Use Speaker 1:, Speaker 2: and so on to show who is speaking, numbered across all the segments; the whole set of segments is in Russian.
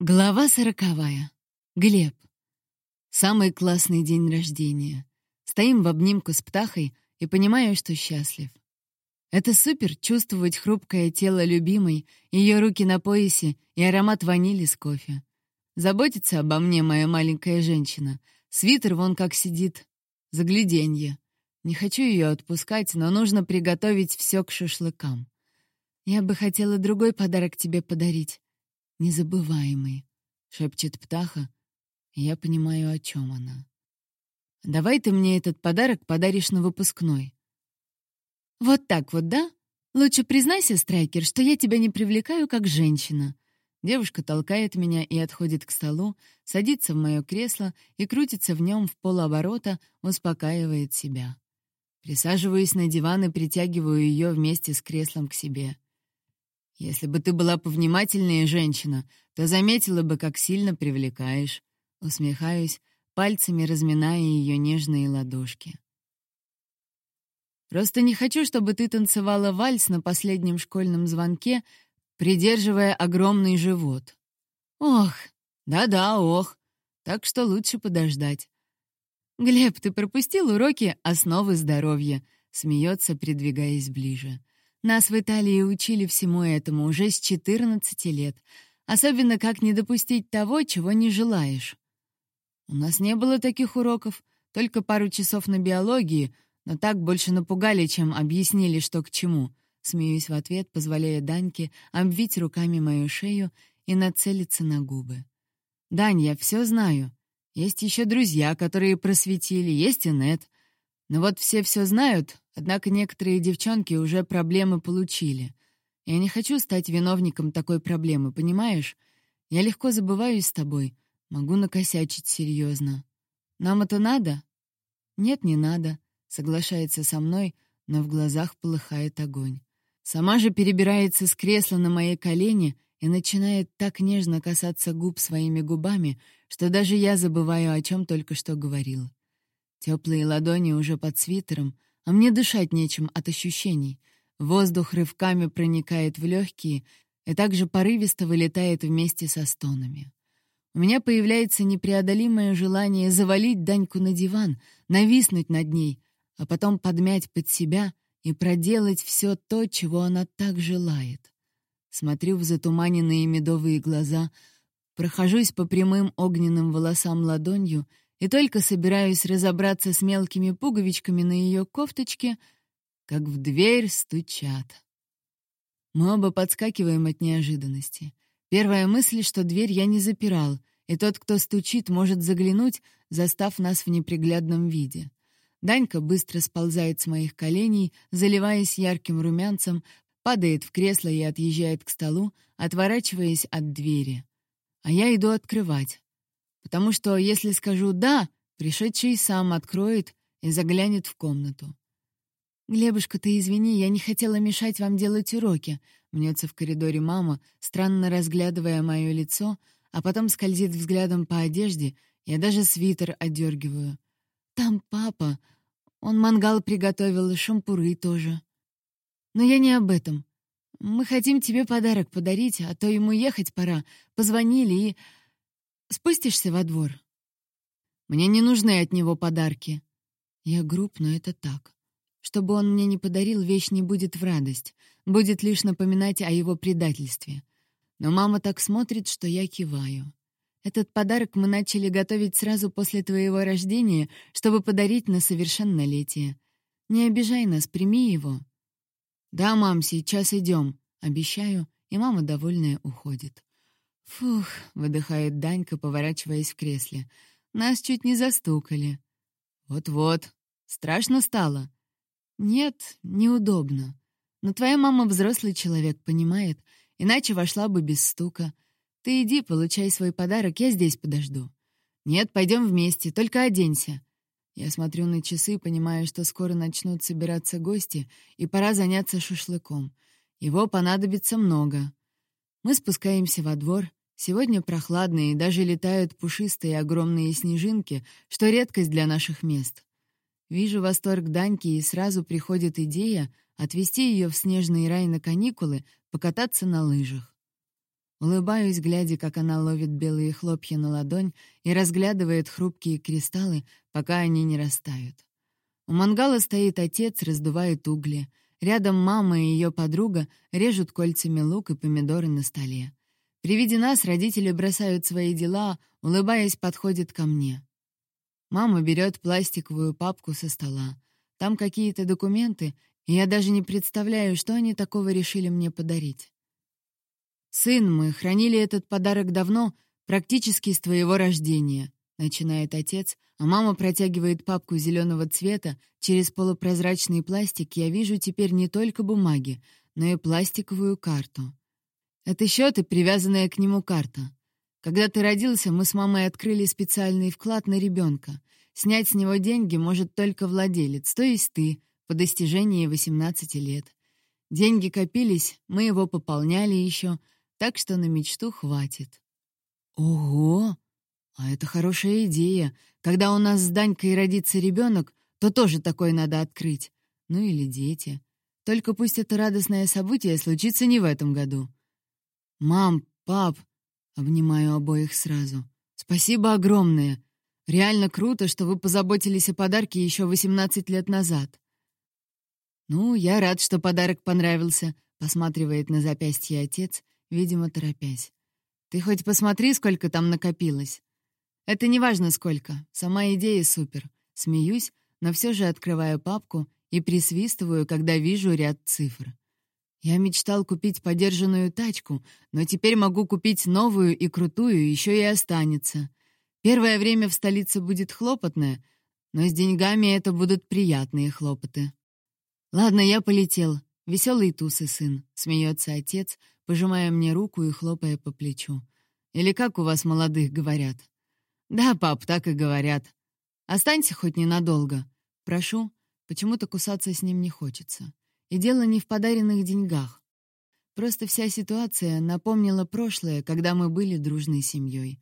Speaker 1: Глава сороковая. Глеб. Самый классный день рождения. Стоим в обнимку с птахой и понимаю, что счастлив. Это супер — чувствовать хрупкое тело любимой, ее руки на поясе и аромат ванили с кофе. Заботится обо мне моя маленькая женщина. Свитер вон как сидит. Загляденье. Не хочу ее отпускать, но нужно приготовить все к шашлыкам. Я бы хотела другой подарок тебе подарить незабываемый», — шепчет птаха, я понимаю, о чем она. «Давай ты мне этот подарок подаришь на выпускной». «Вот так вот, да? Лучше признайся, Страйкер, что я тебя не привлекаю как женщина». Девушка толкает меня и отходит к столу, садится в мое кресло и крутится в нем в полоборота, успокаивает себя. Присаживаюсь на диван и притягиваю ее вместе с креслом к себе. Если бы ты была повнимательнее женщина, то заметила бы, как сильно привлекаешь. Усмехаюсь, пальцами разминая ее нежные ладошки. Просто не хочу, чтобы ты танцевала вальс на последнем школьном звонке, придерживая огромный живот. Ох, да-да, ох. Так что лучше подождать. Глеб, ты пропустил уроки основы здоровья, смеется, придвигаясь ближе. Нас в Италии учили всему этому уже с 14 лет, особенно как не допустить того, чего не желаешь. У нас не было таких уроков, только пару часов на биологии, но так больше напугали, чем объяснили, что к чему. Смеюсь в ответ, позволяя Даньке обвить руками мою шею и нацелиться на губы. «Дань, я все знаю. Есть еще друзья, которые просветили, есть и нет. Но вот все все знают, однако некоторые девчонки уже проблемы получили. Я не хочу стать виновником такой проблемы, понимаешь? Я легко забываюсь с тобой, могу накосячить серьезно. Нам это надо? Нет, не надо, соглашается со мной, но в глазах полыхает огонь. Сама же перебирается с кресла на мои колени и начинает так нежно касаться губ своими губами, что даже я забываю, о чем только что говорил. Теплые ладони уже под свитером, а мне дышать нечем от ощущений. Воздух рывками проникает в легкие и также порывисто вылетает вместе со стонами. У меня появляется непреодолимое желание завалить Даньку на диван, нависнуть над ней, а потом подмять под себя и проделать все то, чего она так желает. Смотрю в затуманенные медовые глаза, прохожусь по прямым огненным волосам ладонью — и только собираюсь разобраться с мелкими пуговичками на ее кофточке, как в дверь стучат. Мы оба подскакиваем от неожиданности. Первая мысль, что дверь я не запирал, и тот, кто стучит, может заглянуть, застав нас в неприглядном виде. Данька быстро сползает с моих коленей, заливаясь ярким румянцем, падает в кресло и отъезжает к столу, отворачиваясь от двери. А я иду открывать потому что если скажу «да», пришедший сам откроет и заглянет в комнату. «Глебушка, ты извини, я не хотела мешать вам делать уроки», — мнется в коридоре мама, странно разглядывая мое лицо, а потом скользит взглядом по одежде, я даже свитер отдергиваю. «Там папа. Он мангал приготовил, и шампуры тоже». «Но я не об этом. Мы хотим тебе подарок подарить, а то ему ехать пора. Позвонили и...» Спустишься во двор. Мне не нужны от него подарки. Я груб, но это так. Чтобы он мне не подарил, вещь не будет в радость, будет лишь напоминать о его предательстве. Но мама так смотрит, что я киваю. Этот подарок мы начали готовить сразу после твоего рождения, чтобы подарить на совершеннолетие. Не обижай нас, прими его. Да, мам, сейчас идем, обещаю, и мама довольная уходит. «Фух», — выдыхает Данька, поворачиваясь в кресле. «Нас чуть не застукали». «Вот-вот. Страшно стало?» «Нет, неудобно. Но твоя мама взрослый человек, понимает, иначе вошла бы без стука. Ты иди, получай свой подарок, я здесь подожду». «Нет, пойдем вместе, только оденься». Я смотрю на часы, понимая, что скоро начнут собираться гости, и пора заняться шашлыком. Его понадобится много. Мы спускаемся во двор. Сегодня прохладно, и даже летают пушистые огромные снежинки, что редкость для наших мест. Вижу восторг Даньки, и сразу приходит идея отвезти ее в снежный рай на каникулы, покататься на лыжах. Улыбаюсь, глядя, как она ловит белые хлопья на ладонь и разглядывает хрупкие кристаллы, пока они не растают. У мангала стоит отец, раздувает угли. Рядом мама и ее подруга режут кольцами лук и помидоры на столе. При виде нас родители бросают свои дела, улыбаясь, подходят ко мне. Мама берет пластиковую папку со стола. Там какие-то документы, и я даже не представляю, что они такого решили мне подарить. «Сын, мы хранили этот подарок давно, практически с твоего рождения», — начинает отец, а мама протягивает папку зеленого цвета. Через полупрозрачный пластик я вижу теперь не только бумаги, но и пластиковую карту. Это счет и привязанная к нему карта. Когда ты родился, мы с мамой открыли специальный вклад на ребенка. Снять с него деньги может только владелец, то есть ты, по достижении 18 лет. Деньги копились, мы его пополняли еще, так что на мечту хватит. Ого! А это хорошая идея. Когда у нас с Данькой родится ребенок, то тоже такой надо открыть. Ну или дети. Только пусть это радостное событие случится не в этом году. «Мам, пап!» — обнимаю обоих сразу. «Спасибо огромное! Реально круто, что вы позаботились о подарке еще 18 лет назад». «Ну, я рад, что подарок понравился», — посматривает на запястье отец, видимо, торопясь. «Ты хоть посмотри, сколько там накопилось». «Это не важно сколько, сама идея супер». Смеюсь, но все же открываю папку и присвистываю, когда вижу ряд цифр. Я мечтал купить подержанную тачку, но теперь могу купить новую и крутую, еще и останется. Первое время в столице будет хлопотное, но с деньгами это будут приятные хлопоты. Ладно, я полетел. Веселый тусы, сын, смеется отец, пожимая мне руку и хлопая по плечу. Или как у вас молодых говорят? Да, пап, так и говорят. Останься хоть ненадолго. Прошу, почему-то кусаться с ним не хочется. И дело не в подаренных деньгах. Просто вся ситуация напомнила прошлое, когда мы были дружной семьей.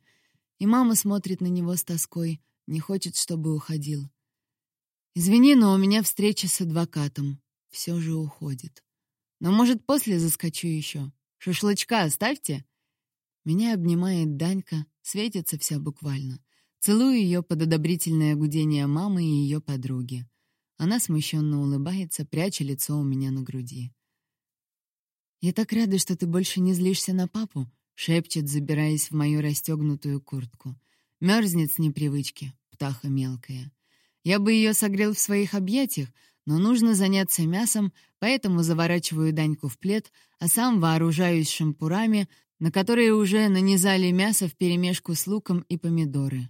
Speaker 1: И мама смотрит на него с тоской, не хочет, чтобы уходил. «Извини, но у меня встреча с адвокатом. Все же уходит. Но, может, после заскочу еще. Шашлычка оставьте?» Меня обнимает Данька, светится вся буквально. Целую ее под одобрительное гудение мамы и ее подруги. Она смущенно улыбается, пряча лицо у меня на груди. «Я так рада, что ты больше не злишься на папу», — шепчет, забираясь в мою расстегнутую куртку. Мерзнет с непривычки, птаха мелкая. Я бы ее согрел в своих объятиях, но нужно заняться мясом, поэтому заворачиваю Даньку в плед, а сам вооружаюсь шампурами, на которые уже нанизали мясо вперемешку с луком и помидоры.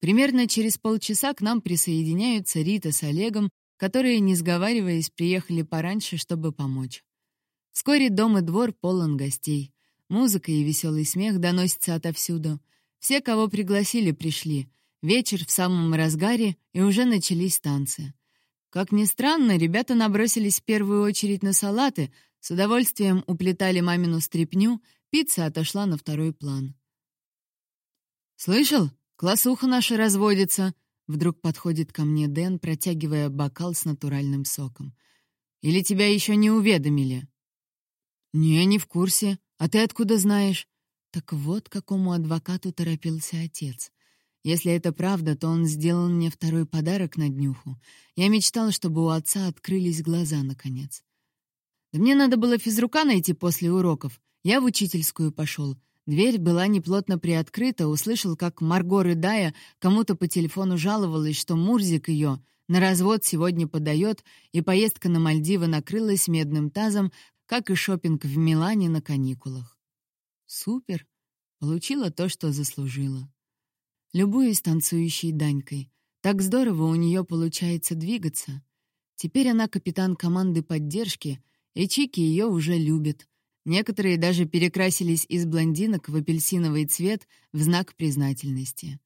Speaker 1: Примерно через полчаса к нам присоединяются Рита с Олегом, которые, не сговариваясь, приехали пораньше, чтобы помочь. Вскоре дом и двор полон гостей. Музыка и веселый смех доносятся отовсюду. Все, кого пригласили, пришли. Вечер в самом разгаре, и уже начались танцы. Как ни странно, ребята набросились в первую очередь на салаты, с удовольствием уплетали мамину стряпню, пицца отошла на второй план. «Слышал? «Классуха наша разводится!» Вдруг подходит ко мне Дэн, протягивая бокал с натуральным соком. «Или тебя еще не уведомили?» «Не, не в курсе. А ты откуда знаешь?» Так вот, какому адвокату торопился отец. Если это правда, то он сделал мне второй подарок на днюху. Я мечтал, чтобы у отца открылись глаза, наконец. Да мне надо было физрука найти после уроков. Я в учительскую пошел. Дверь была неплотно приоткрыта, услышал, как Марго, рыдая, кому-то по телефону жаловалась, что Мурзик ее на развод сегодня подает, и поездка на Мальдивы накрылась медным тазом, как и шопинг в Милане на каникулах. Супер! Получила то, что заслужила. Любуюсь танцующей Данькой. Так здорово у нее получается двигаться. Теперь она капитан команды поддержки, и Чики ее уже любит — Некоторые даже перекрасились из блондинок в апельсиновый цвет в знак признательности.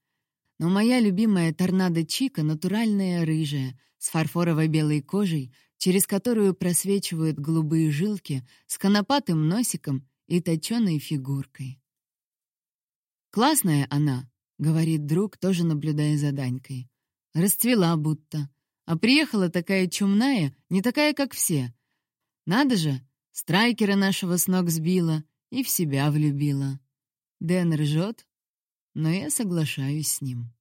Speaker 1: Но моя любимая торнадо Чика натуральная рыжая, с фарфоровой белой кожей, через которую просвечивают голубые жилки, с конопатым носиком и точеной фигуркой. «Классная она», — говорит друг, тоже наблюдая за Данькой. «Расцвела будто. А приехала такая чумная, не такая, как все. Надо же, Страйкера нашего с ног сбила, и в себя влюбила. Дэн ржет, но я соглашаюсь с ним.